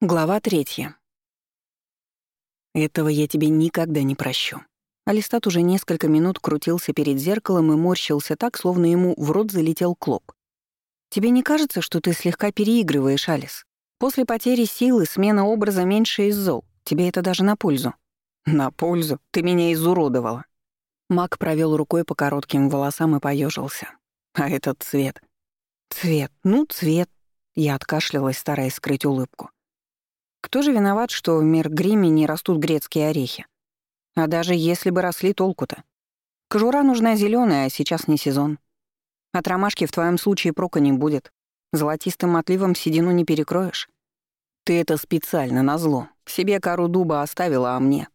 Глава третья. Этого я тебе никогда не прощу. Алистат уже несколько минут крутился перед зеркалом и морщился так, словно ему в рот залетел клоп. Тебе не кажется, что ты слегка переигрываешь, Алис? После потери силы смена образа меньше из зол. Тебе это даже на пользу. На пользу? Ты меня изуродовала. Мак провел рукой по коротким волосам и поежился. А этот цвет. Цвет. Ну, цвет. Я откашлялась, стараясь скрыть улыбку. Кто же виноват, что в мир гриме не растут грецкие орехи? А даже если бы росли толку-то. Кожура нужна зеленая, а сейчас не сезон. От ромашки в твоем случае прока не будет. Золотистым отливом седину не перекроешь. Ты это специально, назло. Себе кору дуба оставила, а мне.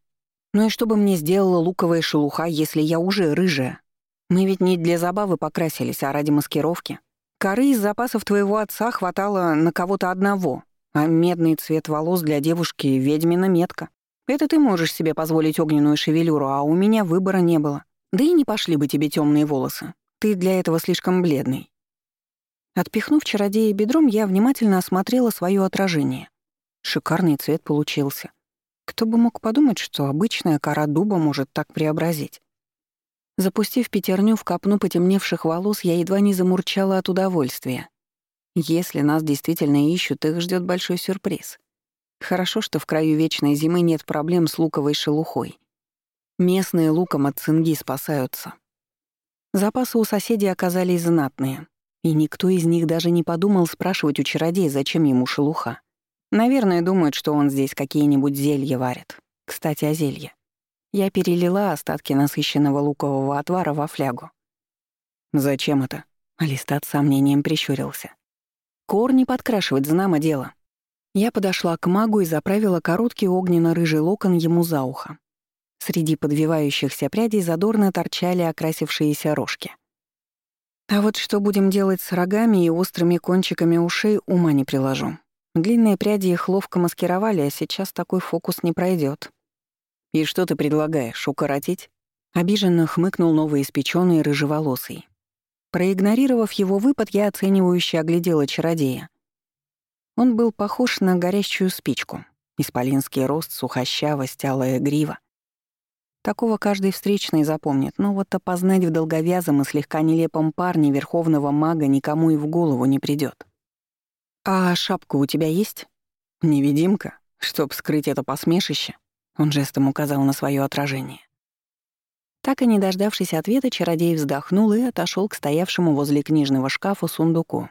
Ну и что бы мне сделала луковая шелуха, если я уже рыжая? Мы ведь не для забавы покрасились, а ради маскировки. Коры из запасов твоего отца хватало на кого-то одного, а медный цвет волос для девушки — ведьмина метка. Это ты можешь себе позволить огненную шевелюру, а у меня выбора не было. Да и не пошли бы тебе темные волосы. Ты для этого слишком бледный. Отпихнув чародея бедром, я внимательно осмотрела свое отражение. Шикарный цвет получился. Кто бы мог подумать, что обычная кора дуба может так преобразить. Запустив пятерню в копну потемневших волос, я едва не замурчала от удовольствия. Если нас действительно ищут, их ждет большой сюрприз. Хорошо, что в краю вечной зимы нет проблем с луковой шелухой. Местные луком от цинги спасаются. Запасы у соседей оказались знатные, и никто из них даже не подумал спрашивать у чародея, зачем ему шелуха. Наверное, думают, что он здесь какие-нибудь зелья варит. Кстати, о зелье. Я перелила остатки насыщенного лукового отвара во флягу. «Зачем это?» Алистат с сомнением прищурился. Корни подкрашивать, знамо дело. Я подошла к магу и заправила короткий огненно-рыжий локон ему за ухо. Среди подвивающихся прядей задорно торчали окрасившиеся рожки. А вот что будем делать с рогами и острыми кончиками ушей, ума не приложу. Длинные пряди их ловко маскировали, а сейчас такой фокус не пройдет. «И что ты предлагаешь, укоротить?» Обиженно хмыкнул новоиспечённый рыжеволосый. Проигнорировав его выпад, я оценивающе оглядела чародея. Он был похож на горящую спичку. Исполинский рост, сухощавость, алая грива. Такого каждый встречный запомнит, но вот опознать в долговязом и слегка нелепом парне верховного мага никому и в голову не придет. «А шапка у тебя есть?» «Невидимка, чтоб скрыть это посмешище», — он жестом указал на свое отражение. Так и не дождавшись ответа, чародей вздохнул и отошел к стоявшему возле книжного шкафа сундуку.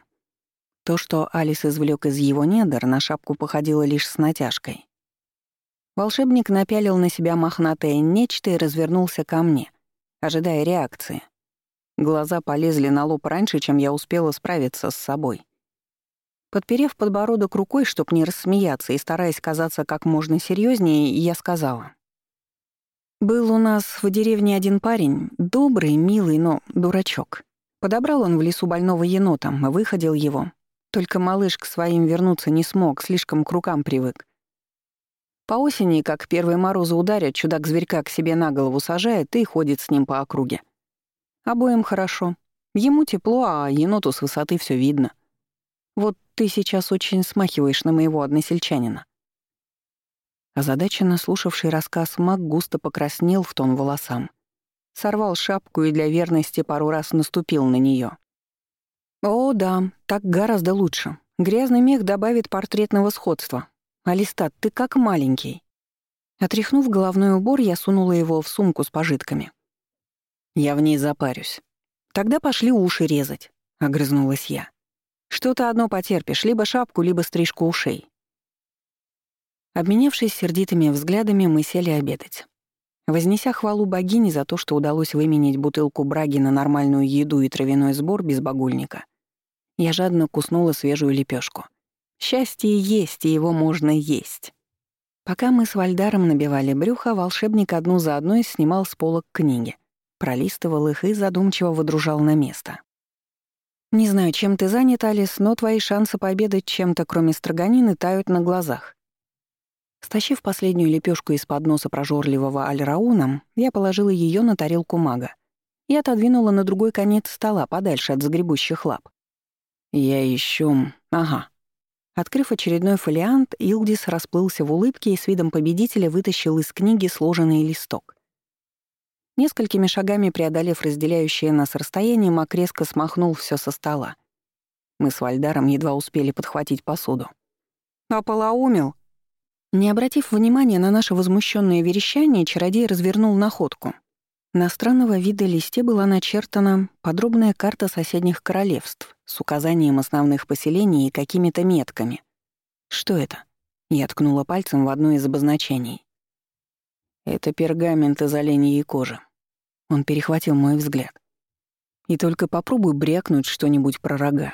То, что Алис извлек из его недр, на шапку походило лишь с натяжкой. Волшебник напялил на себя мохнатое нечто и развернулся ко мне, ожидая реакции. Глаза полезли на лоб раньше, чем я успела справиться с собой. Подперев подбородок рукой, чтоб не рассмеяться, и стараясь казаться как можно серьезнее, я сказала. Был у нас в деревне один парень, добрый, милый, но дурачок. Подобрал он в лесу больного енота, выходил его. Только малыш к своим вернуться не смог, слишком к рукам привык. По осени, как первые морозы ударят, чудак зверька к себе на голову сажает и ходит с ним по округе. Обоим хорошо. Ему тепло, а еноту с высоты все видно. Вот ты сейчас очень смахиваешь на моего односельчанина. Озадаченно слушавший рассказ маг густо покраснел в тон волосам. Сорвал шапку и для верности пару раз наступил на нее. «О, да, так гораздо лучше. Грязный мех добавит портретного сходства. Алистат, ты как маленький». Отряхнув головной убор, я сунула его в сумку с пожитками. «Я в ней запарюсь. Тогда пошли уши резать», — огрызнулась я. «Что-то одно потерпишь, либо шапку, либо стрижку ушей. Обменявшись сердитыми взглядами, мы сели обедать. Вознеся хвалу богине за то, что удалось выменить бутылку браги на нормальную еду и травяной сбор без багульника, я жадно куснула свежую лепешку. Счастье есть, и его можно есть. Пока мы с Вальдаром набивали брюхо, волшебник одну за одной снимал с полок книги, пролистывал их и задумчиво выдружал на место. «Не знаю, чем ты занят, Алис, но твои шансы пообедать чем-то, кроме строганины, тают на глазах. Стащив последнюю лепешку из под носа прожорливого Альрауна, я положила ее на тарелку мага и отодвинула на другой конец стола, подальше от загребущих лап. Я ищу... Ага. Открыв очередной фолиант, Илдис расплылся в улыбке и с видом победителя вытащил из книги сложенный листок. Несколькими шагами преодолев разделяющее нас расстояние, Мак резко смахнул все со стола. Мы с Вальдаром едва успели подхватить посуду. «Ополоумел!» Не обратив внимания на наше возмущенное верещание, чародей развернул находку. На странного вида листе была начертана подробная карта соседних королевств с указанием основных поселений и какими-то метками. «Что это?» Я ткнула пальцем в одно из обозначений. «Это пергамент из оленьей кожи». Он перехватил мой взгляд. «И только попробуй брякнуть что-нибудь про рога».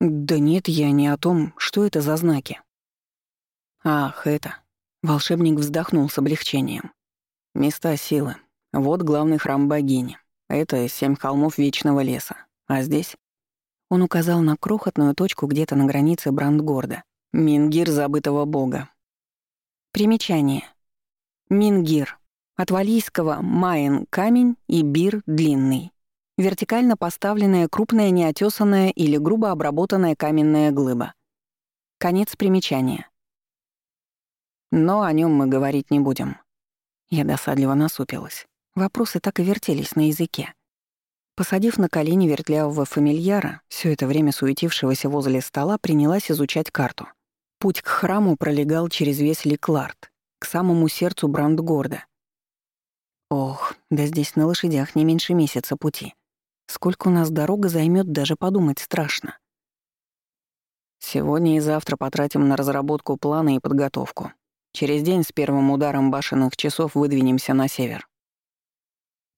«Да нет, я не о том, что это за знаки». «Ах, это...» Волшебник вздохнул с облегчением. «Места силы. Вот главный храм богини. Это семь холмов Вечного леса. А здесь...» Он указал на крохотную точку где-то на границе Брандгорда. Мингир забытого бога. Примечание. Мингир. От валийского «маин» — камень и «бир» — длинный. Вертикально поставленная крупная неотесанная или грубо обработанная каменная глыба. Конец примечания. Но о нем мы говорить не будем. Я досадливо насупилась. Вопросы так и вертелись на языке. Посадив на колени вертлявого фамильяра, все это время суетившегося возле стола, принялась изучать карту. Путь к храму пролегал через весь Ликлард, к самому сердцу Брандгорда. Ох, да здесь на лошадях не меньше месяца пути. Сколько у нас дорога займет, даже подумать страшно. Сегодня и завтра потратим на разработку плана и подготовку. Через день с первым ударом башенных часов выдвинемся на север.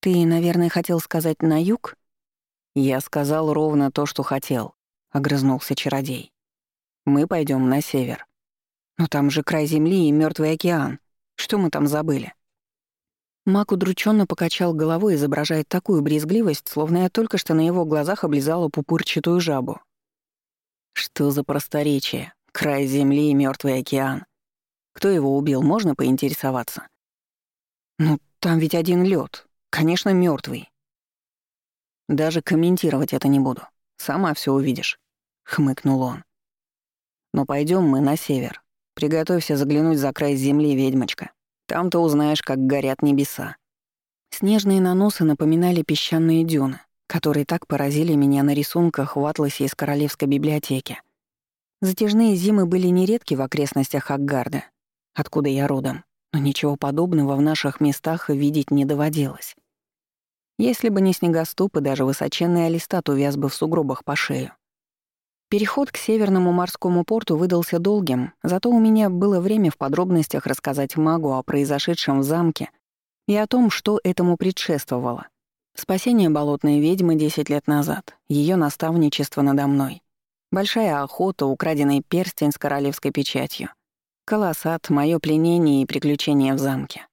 «Ты, наверное, хотел сказать «на юг»?» «Я сказал ровно то, что хотел», — огрызнулся чародей. «Мы пойдем на север. Но там же край земли и мертвый океан. Что мы там забыли?» Мак удрученно покачал головой, изображая такую брезгливость, словно я только что на его глазах облизала пупырчатую жабу. «Что за просторечие? Край земли и мертвый океан. Кто его убил, можно поинтересоваться?» «Ну, там ведь один лед, Конечно, мертвый. Даже комментировать это не буду. Сама все увидишь, хмыкнул он. Но пойдем мы на север. Приготовься заглянуть за край земли, ведьмочка. Там ты узнаешь, как горят небеса. Снежные наносы напоминали песчаные дюны, которые так поразили меня на рисунках в атласе из Королевской библиотеки. Затяжные зимы были нередки в окрестностях Аггарда, откуда я родом, но ничего подобного в наших местах видеть не доводилось. Если бы не снегоступ и даже высоченный алистат увяз бы в сугробах по шею. Переход к северному морскому порту выдался долгим, зато у меня было время в подробностях рассказать магу о произошедшем в замке и о том, что этому предшествовало. Спасение болотной ведьмы 10 лет назад, ее наставничество надо мной, большая охота, украденный перстень с королевской печатью, колоссат, мое пленение и приключения в замке.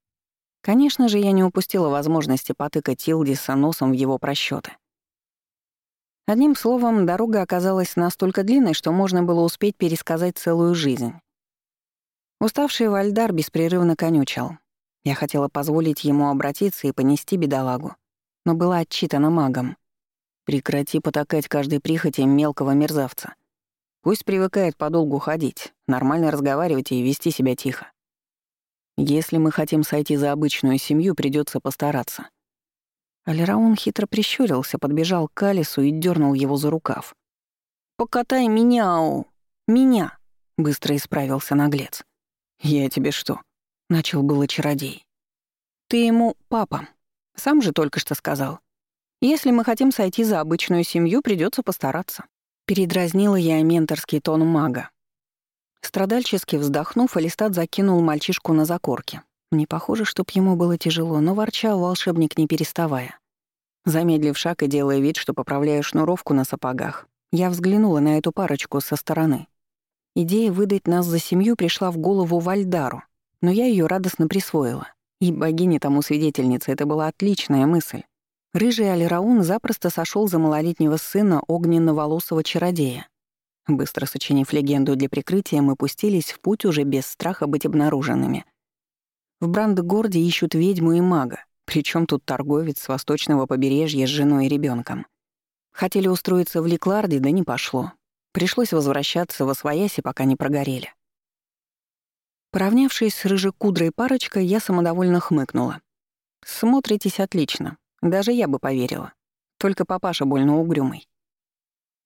Конечно же, я не упустила возможности потыкать Илдиса носом в его просчеты. Одним словом, дорога оказалась настолько длинной, что можно было успеть пересказать целую жизнь. Уставший Вальдар беспрерывно конючил. Я хотела позволить ему обратиться и понести бедолагу, но была отчитана магом. «Прекрати потакать каждой прихоти мелкого мерзавца. Пусть привыкает подолгу ходить, нормально разговаривать и вести себя тихо. Если мы хотим сойти за обычную семью, придется постараться. Алираун хитро прищурился, подбежал к Алису и дернул его за рукав. «Покатай меня, Ау! Меня!» — быстро исправился наглец. «Я тебе что?» — начал было чародей. «Ты ему папа. Сам же только что сказал. Если мы хотим сойти за обычную семью, придется постараться». Передразнила я менторский тон мага. Страдальчески вздохнув, Алистат закинул мальчишку на закорки. Не похоже, чтоб ему было тяжело, но ворчал волшебник не переставая. Замедлив шаг и делая вид, что поправляю шнуровку на сапогах, я взглянула на эту парочку со стороны. Идея выдать нас за семью пришла в голову Вальдару, но я ее радостно присвоила. И богине тому свидетельница это была отличная мысль. Рыжий Алираун запросто сошел за малолетнего сына огненно-волосого чародея, Быстро сочинив легенду для прикрытия, мы пустились в путь уже без страха быть обнаруженными. В Брандгорде ищут ведьму и мага, причем тут торговец с восточного побережья с женой и ребенком. Хотели устроиться в Ликларде, да не пошло. Пришлось возвращаться во свояси, пока не прогорели. Поравнявшись с рыжекудрой парочкой, я самодовольно хмыкнула. «Смотритесь отлично. Даже я бы поверила. Только папаша больно угрюмый».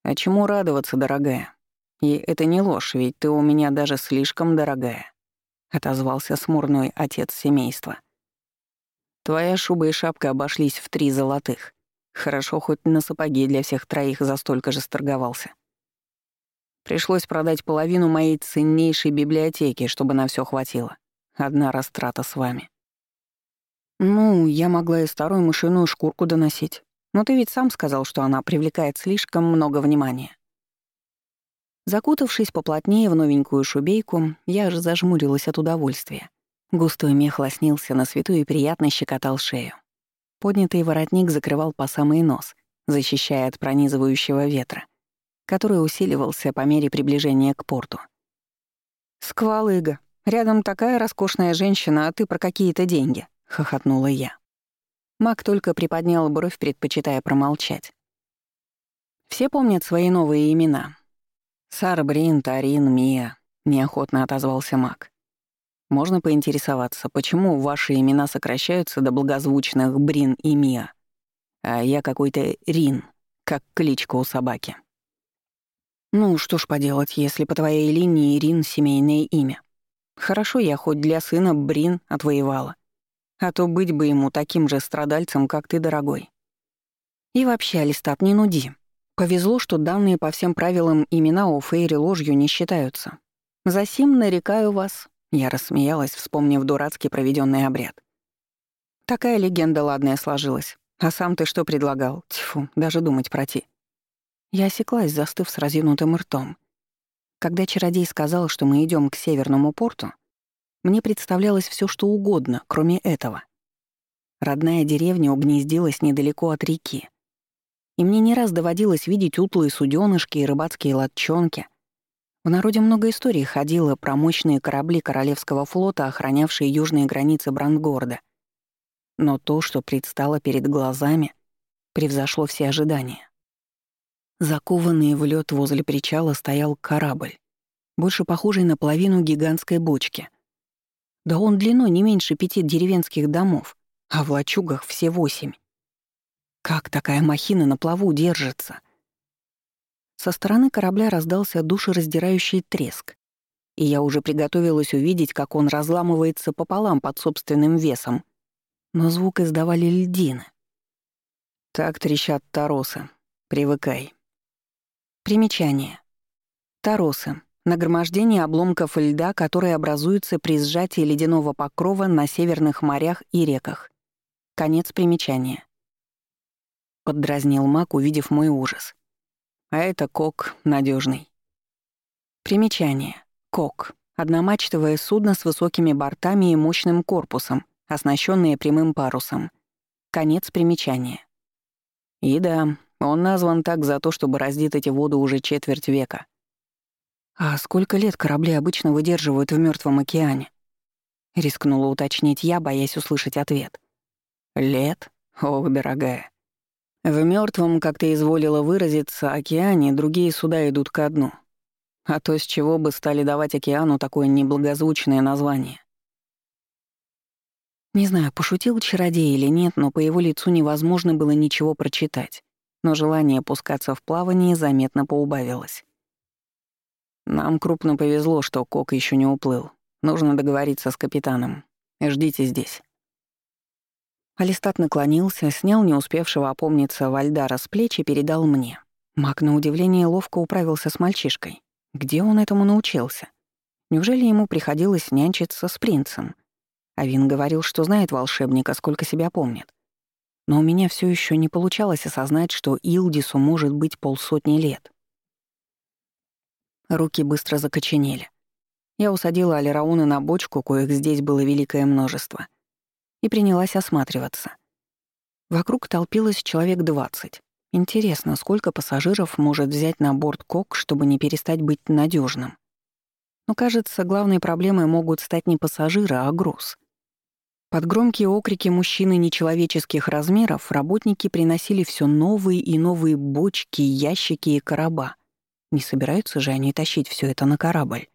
«А чему радоваться, дорогая? И это не ложь, ведь ты у меня даже слишком дорогая», — отозвался смурной отец семейства. «Твоя шуба и шапка обошлись в три золотых. Хорошо, хоть на сапоги для всех троих за столько же сторговался. Пришлось продать половину моей ценнейшей библиотеки, чтобы на все хватило. Одна растрата с вами. Ну, я могла и старую мышиную шкурку доносить. Но ты ведь сам сказал, что она привлекает слишком много внимания. Закутавшись поплотнее в новенькую шубейку, я аж зажмурилась от удовольствия. Густой мех лоснился на свету и приятно щекотал шею. Поднятый воротник закрывал по самый нос, защищая от пронизывающего ветра, который усиливался по мере приближения к порту. «Сквалыга, рядом такая роскошная женщина, а ты про какие-то деньги», — хохотнула я. Мак только приподнял бровь, предпочитая промолчать. Все помнят свои новые имена. Сарбрин, Тарин, Мия, неохотно отозвался Мак. Можно поинтересоваться, почему ваши имена сокращаются до благозвучных Брин и Мия, а я какой-то Рин, как кличка у собаки? Ну, что ж поделать, если по твоей линии Рин — семейное имя. Хорошо, я хоть для сына Брин отвоевала. А то быть бы ему таким же страдальцем, как ты, дорогой. И вообще, Алистат, не нуди. Повезло, что данные по всем правилам имена у Фейри ложью не считаются. Засим нарекаю вас, я рассмеялась, вспомнив дурацкий проведенный обряд. Такая легенда ладная сложилась. А сам ты что предлагал? Тьфу, даже думать проти. Я осеклась, застыв с разинутым ртом. Когда чародей сказал, что мы идем к северному порту, мне представлялось все, что угодно, кроме этого. Родная деревня угнездилась недалеко от реки. И мне не раз доводилось видеть утлые суденышки и рыбацкие лодчонки, в народе много историй ходило про мощные корабли Королевского флота, охранявшие южные границы Брандгорда. Но то, что предстало перед глазами, превзошло все ожидания. Закованный в лед возле причала стоял корабль, больше похожий на половину гигантской бочки. Да он длиной не меньше пяти деревенских домов, а в лачугах все восемь. Как такая махина на плаву держится — со стороны корабля раздался душераздирающий треск, и я уже приготовилась увидеть, как он разламывается пополам под собственным весом. Но звук издавали льдины. Так трещат торосы. Привыкай. Примечание. Торосы — нагромождение обломков льда, которые образуются при сжатии ледяного покрова на северных морях и реках. Конец примечания. Поддразнил маг, увидев мой ужас. А это кок надежный. Примечание. Кок. Одномачтовое судно с высокими бортами и мощным корпусом, оснащенное прямым парусом. Конец примечания. И да, он назван так за то, чтобы раздить эти воды уже четверть века. А сколько лет корабли обычно выдерживают в мертвом океане? Рискнула уточнить я, боясь услышать ответ. Лет? Ох, дорогая. В мертвом, как ты изволила выразиться, океане другие суда идут ко дну. А то с чего бы стали давать океану такое неблагозвучное название? Не знаю, пошутил чародей или нет, но по его лицу невозможно было ничего прочитать. Но желание пускаться в плавание заметно поубавилось. Нам крупно повезло, что Кок еще не уплыл. Нужно договориться с капитаном. Ждите здесь. Алистат наклонился, снял не успевшего опомниться Вальдара с плеч и передал мне. Маг на удивление ловко управился с мальчишкой. Где он этому научился? Неужели ему приходилось нянчиться с принцем? Авин говорил, что знает волшебника, сколько себя помнит. Но у меня все еще не получалось осознать, что Илдису может быть полсотни лет. Руки быстро закоченели. Я усадила Алирауна на бочку, коих здесь было великое множество — и принялась осматриваться. Вокруг толпилось человек двадцать. Интересно, сколько пассажиров может взять на борт Кок, чтобы не перестать быть надежным? Но, кажется, главной проблемой могут стать не пассажиры, а груз. Под громкие окрики мужчины нечеловеческих размеров работники приносили все новые и новые бочки, ящики и короба, Не собираются же они тащить все это на корабль.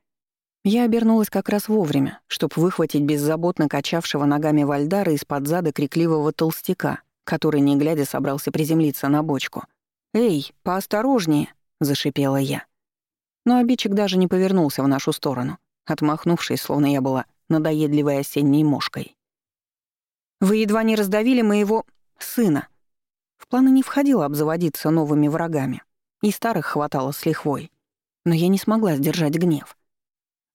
Я обернулась как раз вовремя, чтобы выхватить беззаботно качавшего ногами Вальдара из-под зада крикливого толстяка, который, не глядя, собрался приземлиться на бочку. «Эй, поосторожнее!» — зашипела я. Но обидчик даже не повернулся в нашу сторону, отмахнувшись, словно я была надоедливой осенней мошкой. «Вы едва не раздавили моего сына!» В планы не входило обзаводиться новыми врагами, и старых хватало с лихвой. Но я не смогла сдержать гнев.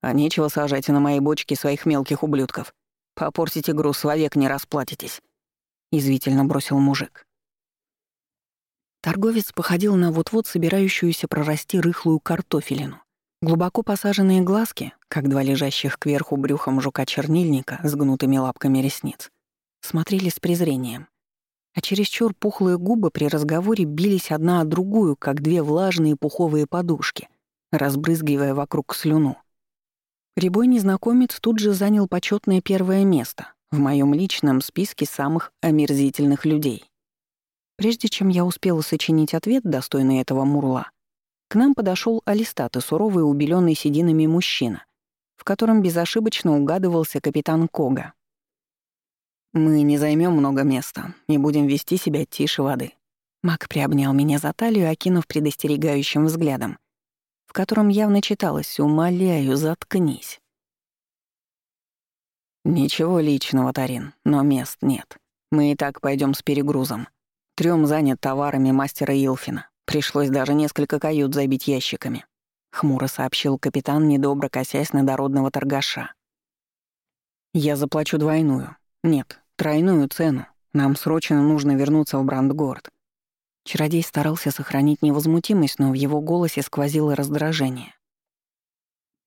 А нечего сажать на мои бочки своих мелких ублюдков. Попортите груз, вовек не расплатитесь. Извительно бросил мужик. Торговец походил на вот-вот собирающуюся прорасти рыхлую картофелину. Глубоко посаженные глазки, как два лежащих кверху брюхом жука-чернильника с гнутыми лапками ресниц, смотрели с презрением. А чересчур пухлые губы при разговоре бились одна о другую, как две влажные пуховые подушки, разбрызгивая вокруг слюну. Рябой незнакомец тут же занял почетное первое место в моем личном списке самых омерзительных людей. Прежде чем я успела сочинить ответ, достойный этого мурла, к нам подошел Алистат и суровый, убеленный сединами мужчина, в котором безошибочно угадывался капитан Кога. «Мы не займем много места и будем вести себя тише воды». Мак приобнял меня за талию, окинув предостерегающим взглядом в котором явно читалось «Умоляю, заткнись». «Ничего личного, Тарин, но мест нет. Мы и так пойдем с перегрузом. Трём занят товарами мастера Илфина. Пришлось даже несколько кают забить ящиками», — хмуро сообщил капитан, недобро косясь на дородного торгаша. «Я заплачу двойную. Нет, тройную цену. Нам срочно нужно вернуться в Брандгорд. Чародей старался сохранить невозмутимость, но в его голосе сквозило раздражение.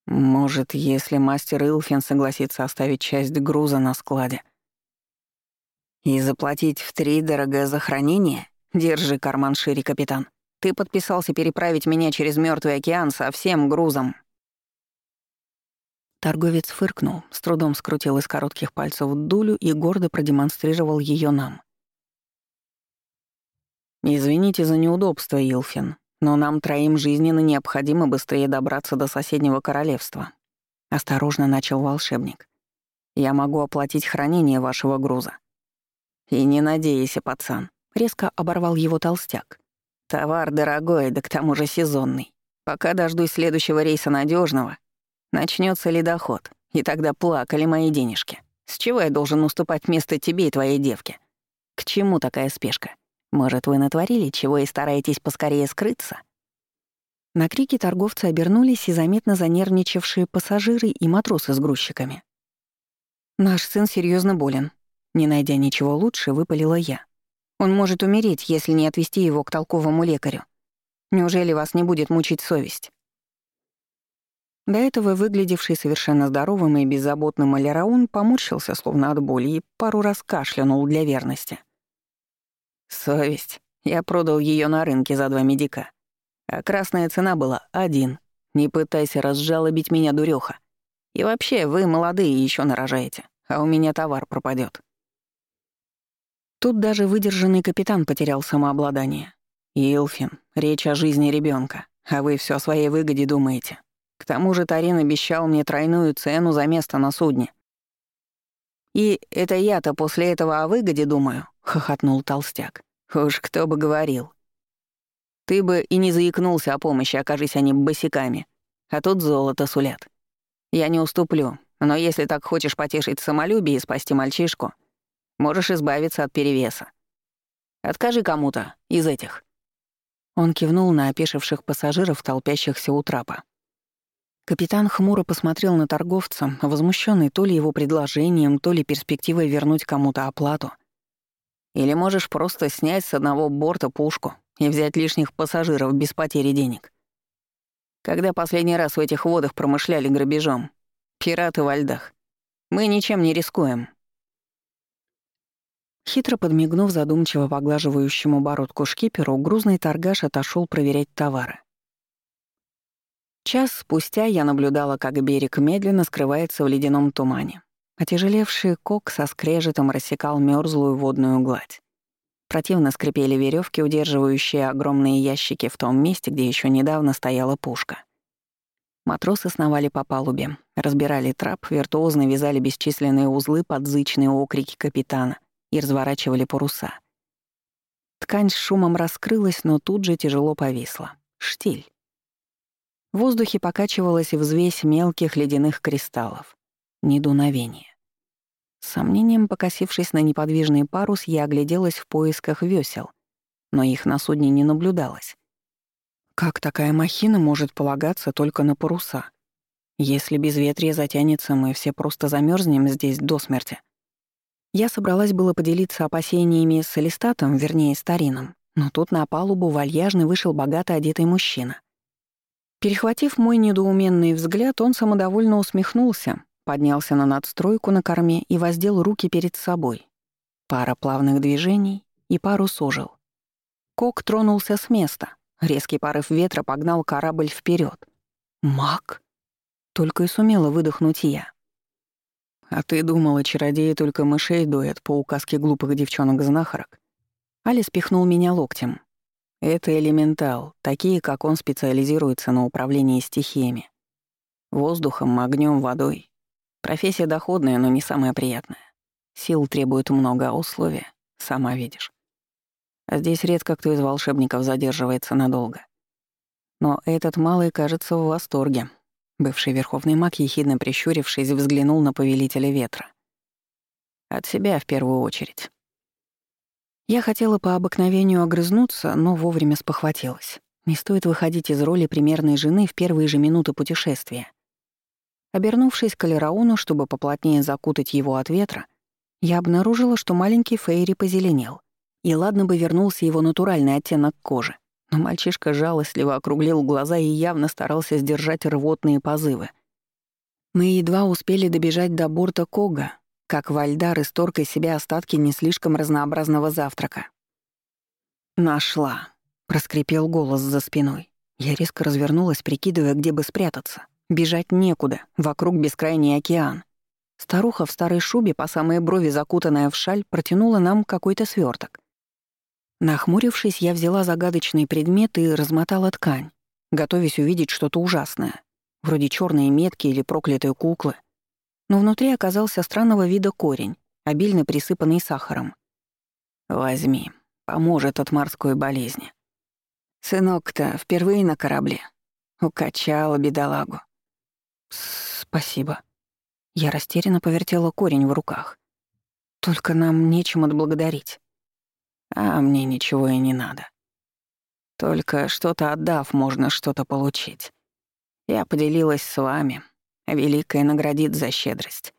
«Может, если мастер Илфин согласится оставить часть груза на складе?» «И заплатить втридорого за хранение? Держи карман шире, капитан. Ты подписался переправить меня через Мертвый океан со всем грузом». Торговец фыркнул, с трудом скрутил из коротких пальцев дулю и гордо продемонстрировал ее нам. «Извините за неудобство, Илфин, но нам троим жизненно необходимо быстрее добраться до соседнего королевства», — осторожно начал волшебник. «Я могу оплатить хранение вашего груза». «И не надейся, пацан», — резко оборвал его толстяк. «Товар дорогой, да к тому же сезонный. Пока дождусь следующего рейса надежного, начнется ледоход, и тогда плакали мои денежки. С чего я должен уступать место тебе и твоей девке? К чему такая спешка?» Может, вы натворили чего и стараетесь поскорее скрыться?» На крики торговцы обернулись и заметно занервничавшие пассажиры и матросы с грузчиками. «Наш сын серьезно болен», — не найдя ничего лучше, выпалила я. «Он может умереть, если не отвезти его к толковому лекарю. Неужели вас не будет мучить совесть?» До этого выглядевший совершенно здоровым и беззаботным Алираун поморщился, словно от боли, и пару раз кашлянул для верности. Совесть. Я продал ее на рынке за два медика. А красная цена была один. Не пытайся разжалобить меня, дуреха. И вообще, вы молодые еще нарожаете, а у меня товар пропадет. Тут даже выдержанный капитан потерял самообладание. Илфин, речь о жизни ребенка, а вы все о своей выгоде думаете. К тому же Тарин обещал мне тройную цену за место на судне. И это я-то после этого о выгоде думаю, хохотнул толстяк. Уж кто бы говорил. Ты бы и не заикнулся о помощи, окажись они босиками. А тут золото сулят. Я не уступлю, но если так хочешь потешить самолюбие и спасти мальчишку, можешь избавиться от перевеса. Откажи кому-то из этих». Он кивнул на опешивших пассажиров, толпящихся у трапа. Капитан хмуро посмотрел на торговца, возмущенный то ли его предложением, то ли перспективой вернуть кому-то оплату — или можешь просто снять с одного борта пушку и взять лишних пассажиров без потери денег. Когда последний раз в этих водах промышляли грабежом? Пираты во льдах. Мы ничем не рискуем. Хитро подмигнув задумчиво поглаживающему бородку шкиперу, грузный торгаш отошел проверять товары. Час спустя я наблюдала, как берег медленно скрывается в ледяном тумане. Отяжелевший кок со скрежетом рассекал мёрзлую водную гладь. Противно скрипели веревки, удерживающие огромные ящики в том месте, где еще недавно стояла пушка. Матросы сновали по палубе, разбирали трап, виртуозно вязали бесчисленные узлы под зычные окрики капитана и разворачивали паруса. Ткань с шумом раскрылась, но тут же тяжело повисла. Штиль. В воздухе покачивалась взвесь мелких ледяных кристаллов. Недуновение. С сомнением покосившись на неподвижный парус, я огляделась в поисках весел, но их на судне не наблюдалось. Как такая махина может полагаться только на паруса? Если безветрие затянется, мы все просто замерзнем здесь до смерти. Я собралась было поделиться опасениями с Элистатом, вернее, Старином, но тут на палубу вальяжно вышел богато одетый мужчина. Перехватив мой недоуменный взгляд, он самодовольно усмехнулся, поднялся на надстройку на корме и воздел руки перед собой. Пара плавных движений, и парус ожил. Кок тронулся с места. Резкий порыв ветра погнал корабль вперед. «Маг?» Только и сумела выдохнуть я. «А ты думала, чародеи только мышей дует по указке глупых девчонок-знахарок?» Алис пихнул меня локтем. «Это элементал. Такие, как он, специализируются на управлении стихиями. Воздухом, огнем, водой. Профессия доходная, но не самая приятная. Сил требует много, а условия — сама видишь. А здесь редко кто из волшебников задерживается надолго. Но этот малый кажется в восторге. Бывший верховный маг, ехидно прищурившись, взглянул на повелителя ветра. От себя в первую очередь. Я хотела по обыкновению огрызнуться, но вовремя спохватилась. Не стоит выходить из роли примерной жены в первые же минуты путешествия. Обернувшись к Алирауну, чтобы поплотнее закутать его от ветра, я обнаружила, что маленький Фейри позеленел. И ладно бы вернулся его натуральный оттенок кожи. Но мальчишка жалостливо округлил глаза и явно старался сдержать рвотные позывы. Мы едва успели добежать до борта Кога, как Вальдар исторг из себя остатки не слишком разнообразного завтрака. «Нашла», — проскрипел голос за спиной. Я резко развернулась, прикидывая, где бы спрятаться. Бежать некуда, вокруг бескрайний океан. Старуха в старой шубе, по самой брови закутанная в шаль, протянула нам какой-то сверток. Нахмурившись, я взяла загадочный предмет и размотала ткань, готовясь увидеть что-то ужасное, вроде черной метки или проклятой куклы. Но внутри оказался странного вида корень, обильно присыпанный сахаром. «Возьми, поможет от морской болезни. Сынок-то впервые на корабле. Укачала бедолагу». «Спасибо». Я растерянно повертела корень в руках. «Только нам нечем отблагодарить». А мне ничего и не надо. Только что-то отдав, можно что-то получить. Я поделилась с вами. Великая наградит за щедрость.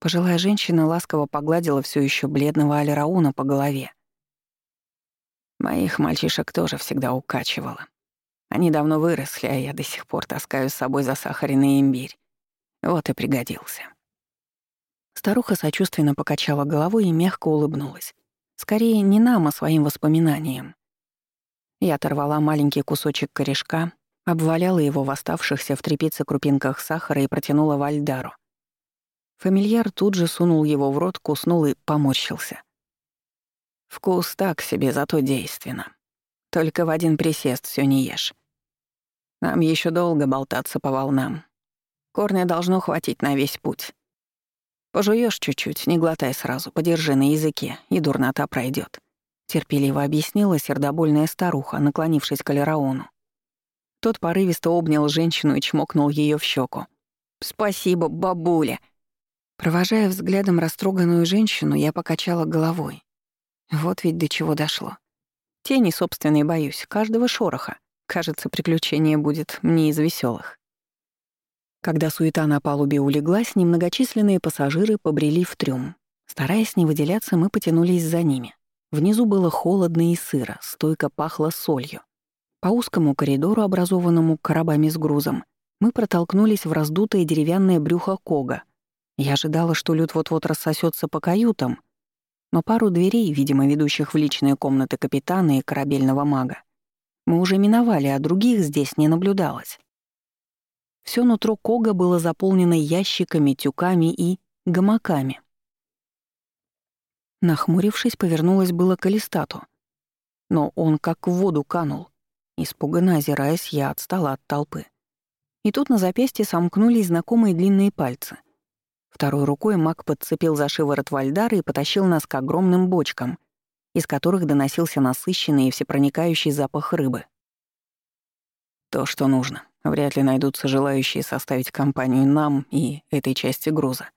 Пожилая женщина ласково погладила все еще бледного Алирауна по голове. Моих мальчишек тоже всегда укачивала. Они давно выросли, а я до сих пор таскаю с собой засахаренный имбирь. Вот и пригодился. Старуха сочувственно покачала головой и мягко улыбнулась. Скорее, не нам, а своим воспоминаниям. Я оторвала маленький кусочек корешка, обваляла его в оставшихся в трепице крупинках сахара и протянула Вальдару. Фамильяр тут же сунул его в рот, куснул и поморщился. Вкус так себе, зато действенно. Только в один присест все не ешь. Нам еще долго болтаться по волнам. Корня должно хватить на весь путь. Пожуешь чуть-чуть, не глотай сразу, подержи на языке, и дурнота пройдет. терпеливо объяснила сердобольная старуха, наклонившись к Алирауну. Тот порывисто обнял женщину и чмокнул ее в щеку. «Спасибо, бабуля!» Провожая взглядом растроганную женщину, я покачала головой. Вот ведь до чего дошло. Тени собственной боюсь, каждого шороха. Кажется, приключение будет мне из веселых. Когда суета на палубе улеглась, немногочисленные пассажиры побрели в трюм. Стараясь не выделяться, мы потянулись за ними. Внизу было холодно и сыро, стойко пахло солью. По узкому коридору, образованному коробами с грузом, мы протолкнулись в раздутое деревянное брюхо Кога. Я ожидала, что люд вот-вот рассосется по каютам, но пару дверей, видимо, ведущих в личные комнаты капитана и корабельного мага, мы уже миновали, а других здесь не наблюдалось. Все нутро Кога было заполнено ящиками, тюками и гамаками. Нахмурившись, повернулась было к Алистату. Но он как в воду канул. Испуганно озираясь, я отстала от толпы. И тут на запястье сомкнулись знакомые длинные пальцы. Второй рукой маг подцепил за шиворот Вальдара и потащил нас к огромным бочкам, из которых доносился насыщенный и всепроникающий запах рыбы. То, что нужно. Вряд ли найдутся желающие составить компанию нам и этой части груза.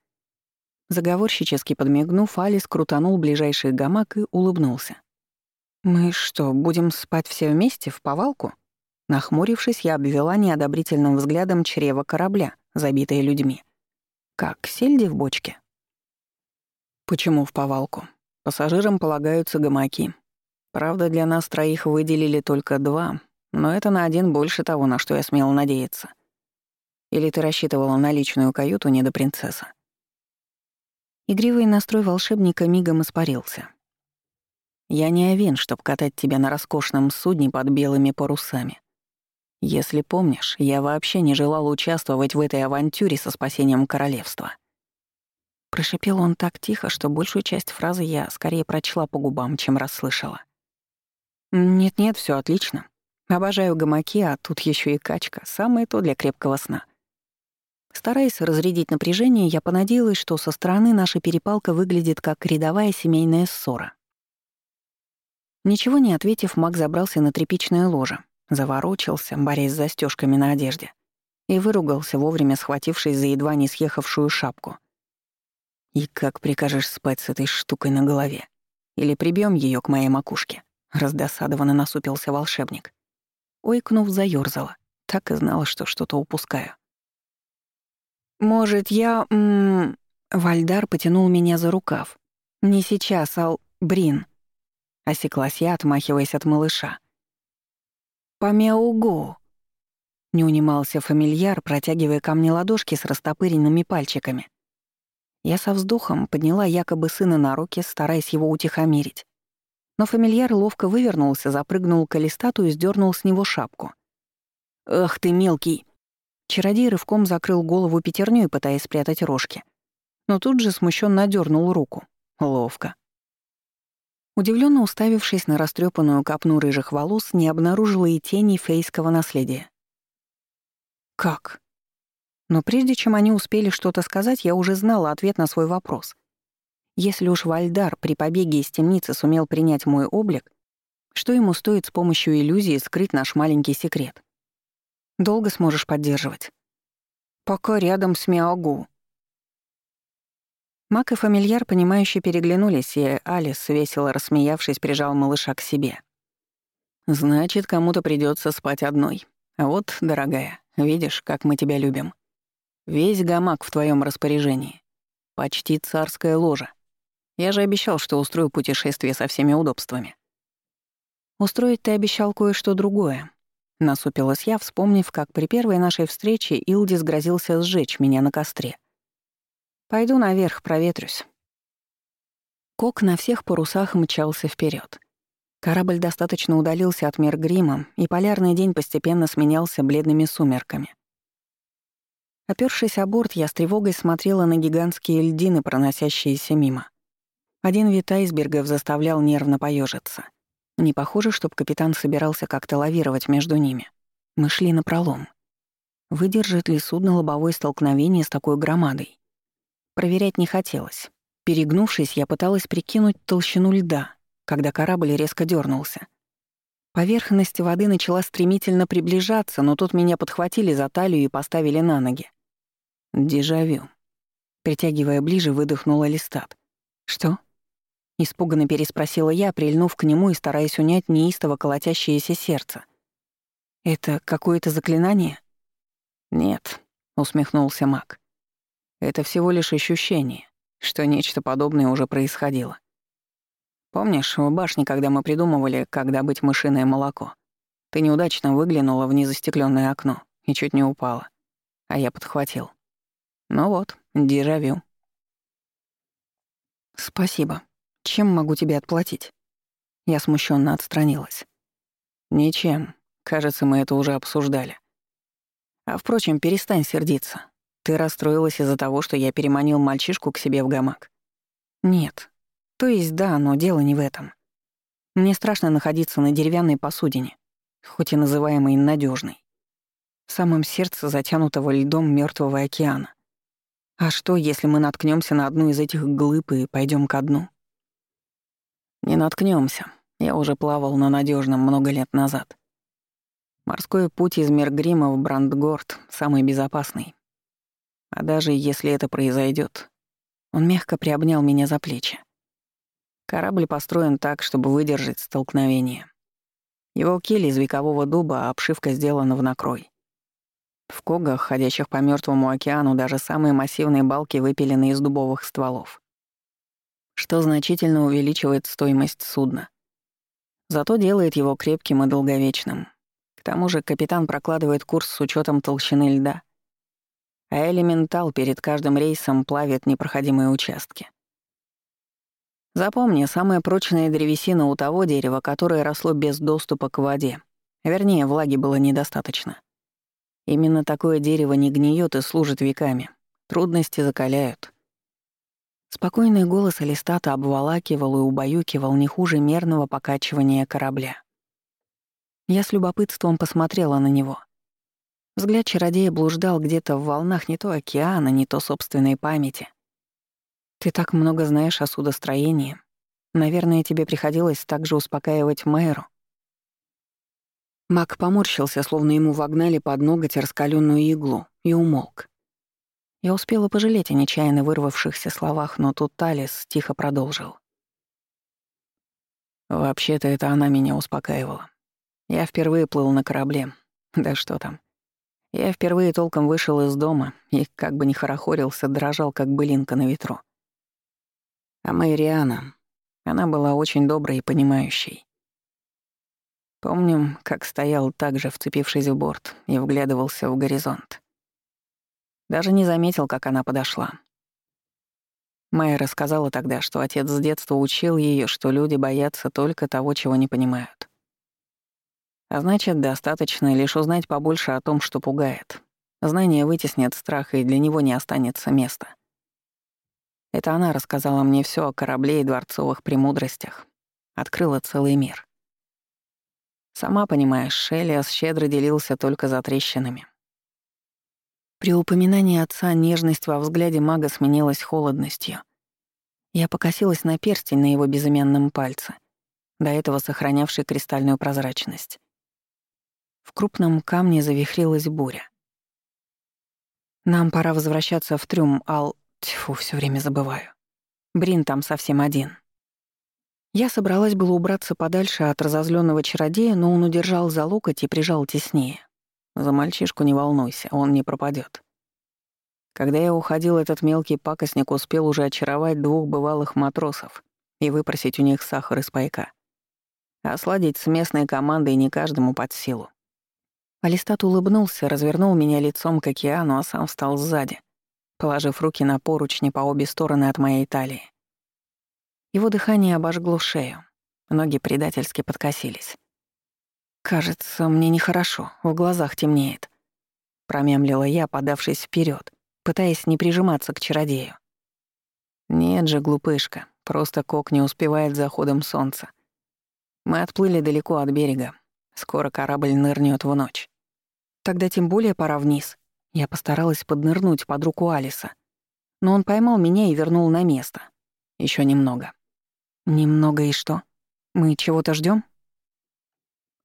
Заговорщически подмигнув, Алис крутанул ближайший гамак и улыбнулся. «Мы что, будем спать все вместе, в повалку?» Нахмурившись, я обвела неодобрительным взглядом чрево корабля, забитое людьми. «Как сельди в бочке?» «Почему в повалку? Пассажирам полагаются гамаки. Правда, для нас троих выделили только два, но это на один больше того, на что я смел надеяться. Или ты рассчитывала на личную каюту не до принцесса?» Игривый настрой волшебника мигом испарился. «Я не овен, чтоб катать тебя на роскошном судне под белыми парусами. Если помнишь, я вообще не желал участвовать в этой авантюре со спасением королевства». Прошипел он так тихо, что большую часть фразы я скорее прочла по губам, чем расслышала. «Нет-нет, все отлично. Обожаю гамаки, а тут еще и качка. Самое то для крепкого сна». Стараясь разрядить напряжение, я понадеялась, что со стороны наша перепалка выглядит как рядовая семейная ссора. Ничего не ответив, Мак забрался на тряпичное ложе, заворочился, борясь с застежками на одежде, и выругался, вовремя схватившись за едва не съехавшую шапку. «И как прикажешь спать с этой штукой на голове? Или прибьем ее к моей макушке?» Раздосадованно насупился волшебник. Ойкнув, заёрзала. Так и знала, что что-то упускаю. «Может, я...» м -м... Вальдар потянул меня за рукав. «Не сейчас, Ал... Брин». Осеклась я, отмахиваясь от малыша. «Помяугу!» Не унимался фамильяр, протягивая ко мне ладошки с растопыренными пальчиками. Я со вздохом подняла якобы сына на руки, стараясь его утихомирить. Но фамильяр ловко вывернулся, запрыгнул к Алистату и сдернул с него шапку. «Ах ты, мелкий!» Чародей рывком закрыл голову пятернёй, пытаясь спрятать рожки. Но тут же смущенно дернул руку. Ловко. Удивленно уставившись на растрепанную копну рыжих волос, не обнаружила и тени фейского наследия. «Как?» Но прежде чем они успели что-то сказать, я уже знала ответ на свой вопрос. Если уж Вальдар при побеге из темницы сумел принять мой облик, что ему стоит с помощью иллюзии скрыть наш маленький секрет? Долго сможешь поддерживать? Пока рядом с Миагу. Мак и фамильяр, понимающе переглянулись, и Алис, весело рассмеявшись, прижал малыша к себе. «Значит, кому-то придется спать одной. А вот, дорогая, видишь, как мы тебя любим. Весь гамак в твоем распоряжении. Почти царская ложа. Я же обещал, что устрою путешествие со всеми удобствами. Устроить ты обещал кое-что другое. Насупилась я, вспомнив, как при первой нашей встрече Илдис грозился сжечь меня на костре. «Пойду наверх, проветрюсь». Кок на всех парусах мчался вперед. Корабль достаточно удалился от Миргрима, и полярный день постепенно сменялся бледными сумерками. Опёршись о борт, я с тревогой смотрела на гигантские льдины, проносящиеся мимо. Один вид айсбергов заставлял нервно поежиться — не похоже, чтобы капитан собирался как-то лавировать между ними. Мы шли на пролом. Выдержит ли судно лобовое столкновение с такой громадой? Проверять не хотелось. Перегнувшись, я пыталась прикинуть толщину льда, когда корабль резко дернулся. Поверхность воды начала стремительно приближаться, но тут меня подхватили за талию и поставили на ноги. Дежавю. Притягивая ближе, выдохнула Листат. «Что?» Испуганно переспросила я, прильнув к нему и стараясь унять неистово колотящееся сердце. «Это какое-то заклинание?» «Нет», — усмехнулся маг. «Это всего лишь ощущение, что нечто подобное уже происходило. Помнишь, в башне, когда мы придумывали, как добыть мышиное молоко, ты неудачно выглянула в незастекленное окно и чуть не упала, а я подхватил. Ну вот, дежавю». «Спасибо», чем могу тебе отплатить?» Я смущенно отстранилась. «Ничем. Кажется, мы это уже обсуждали. А впрочем, перестань сердиться. Ты расстроилась из-за того, что я переманил мальчишку к себе в гамак?» «Нет». То есть да, но дело не в этом. Мне страшно находиться на деревянной посудине, хоть и называемой надежной, в самом сердце затянутого льдом мертвого океана. А что, если мы наткнемся на одну из этих глыб и пойдем ко дну? Не наткнемся. Я уже плавал на надежном много лет назад. Морской путь из Мергрима в Брандгорд самый безопасный. А даже если это произойдет, он мягко приобнял меня за плечи. Корабль построен так, чтобы выдержать столкновение. Его киль из векового дуба, а обшивка сделана в накрой. В когах, ходящих по мертвому океану, даже самые массивные балки выпилены из дубовых стволов, что значительно увеличивает стоимость судна. Зато делает его крепким и долговечным. К тому же капитан прокладывает курс с учетом толщины льда, а элементал перед каждым рейсом плавит непроходимые участки. Запомни, самая прочная древесина у того дерева, которое росло без доступа к воде. Вернее, влаги было недостаточно. Именно такое дерево не гниет и служит веками. Трудности закаляют. Спокойный голос Алистата обволакивал и убаюкивал не хуже мерного покачивания корабля. Я с любопытством посмотрела на него. Взгляд чародея блуждал где-то в волнах не то океана, не то собственной памяти. Ты так много знаешь о судостроении. Наверное, тебе приходилось также успокаивать Мэру. Мак поморщился, словно ему вогнали под ноготь раскаленную иглу, и умолк. Я успела пожалеть о нечаянно вырвавшихся словах, но тут Талис тихо продолжил. «Вообще-то это она меня успокаивала. Я впервые плыл на корабле. Да что там. Я впервые толком вышел из дома и, как бы ни хорохорился, дрожал, как былинка на ветру. А Мэриана, она была очень доброй и понимающей. Помню, как стоял так же, вцепившись в борт, и вглядывался в горизонт. Даже не заметил, как она подошла. Майя рассказала тогда, что отец с детства учил ее, что люди боятся только того, чего не понимают. А значит, достаточно лишь узнать побольше о том, что пугает. Знание вытеснит страх, и для него не останется места. Это она рассказала мне все о корабле и дворцовых премудростях. Открыла целый мир. Сама понимаешь, Шелиас щедро делился только за трещинами. При упоминании отца нежность во взгляде мага сменилась холодностью. Я покосилась на перстень на его безымянном пальце, до этого сохранявший кристальную прозрачность. В крупном камне завихрилась буря. «Нам пора возвращаться в трюм, Ал...» Тьфу, все время забываю. Брин там совсем один. Я собралась было убраться подальше от разозленного чародея, но он удержал за локоть и прижал теснее. За мальчишку не волнуйся, он не пропадет. Когда я уходил, этот мелкий пакостник успел уже очаровать двух бывалых матросов и выпросить у них сахар из пайка. А сладить с местной командой не каждому под силу. Алистат улыбнулся, развернул меня лицом к океану, а сам встал сзади, положив руки на поручни по обе стороны от моей талии. Его дыхание обожгло шею, ноги предательски подкосились. «Кажется, мне нехорошо, в глазах темнеет», — промямлила я, подавшись вперед, пытаясь не прижиматься к чародею. «Нет же, глупышка, просто кок не успевает за ходом солнца. Мы отплыли далеко от берега. Скоро корабль нырнет в ночь. Тогда тем более пора вниз», я постаралась поднырнуть под руку Алиса, но он поймал меня и вернул на место. Еще немного. Немного и что? Мы чего-то ждем?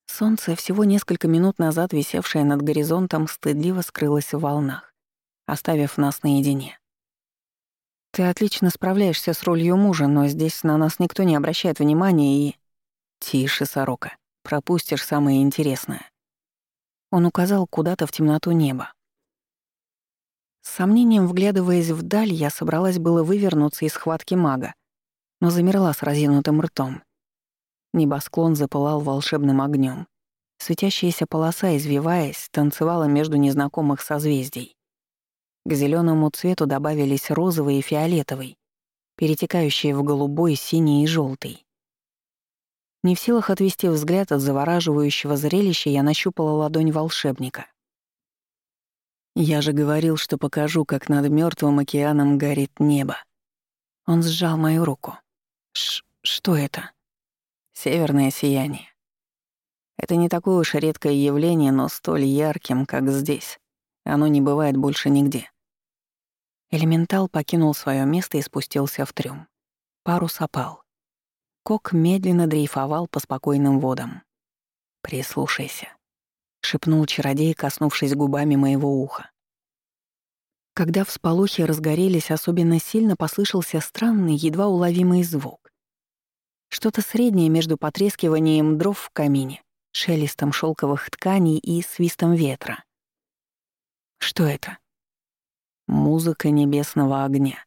Солнце, всего несколько минут назад висевшее над горизонтом, стыдливо скрылось в волнах, оставив нас наедине. Ты отлично справляешься с ролью мужа, но здесь на нас никто не обращает внимания и... Тише, сорока. Пропустишь самое интересное. Он указал куда-то в темноту неба. С сомнением вглядываясь вдаль, я собралась было вывернуться из схватки мага, но замерла с разинутым ртом. Небосклон запылал волшебным огнем. Светящаяся полоса, извиваясь, танцевала между незнакомых созвездий. К зеленому цвету добавились розовый и фиолетовый, перетекающие в голубой, синий и желтый. Не в силах отвести взгляд от завораживающего зрелища, я нащупала ладонь волшебника. Я же говорил, что покажу, как над мертвым океаном горит небо. Он сжал мою руку. Ш что это? Северное сияние. Это не такое уж редкое явление, но столь ярким, как здесь. Оно не бывает больше нигде. Элементал покинул свое место и спустился в трюм. Парус опал. Кок медленно дрейфовал по спокойным водам. «Прислушайся», — шепнул чародей, коснувшись губами моего уха. Когда всполохи разгорелись, особенно сильно послышался странный, едва уловимый звук. Что-то среднее между потрескиванием дров в камине, шелестом шелковых тканей и свистом ветра. Что это? Музыка небесного огня.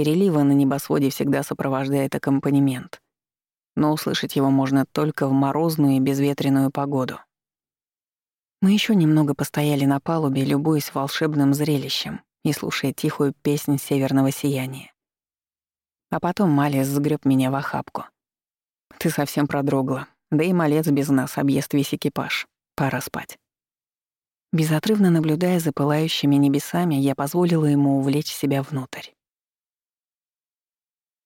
Переливы на небосводе всегда сопровождает аккомпанемент. Но услышать его можно только в морозную и безветренную погоду. Мы еще немного постояли на палубе, любуясь волшебным зрелищем и слушая тихую песнь северного сияния. А потом Малец сгреб меня в охапку. «Ты совсем продрогла. Да и малец без нас объест весь экипаж. Пора спать». Безотрывно наблюдая за пылающими небесами, я позволила ему увлечь себя внутрь.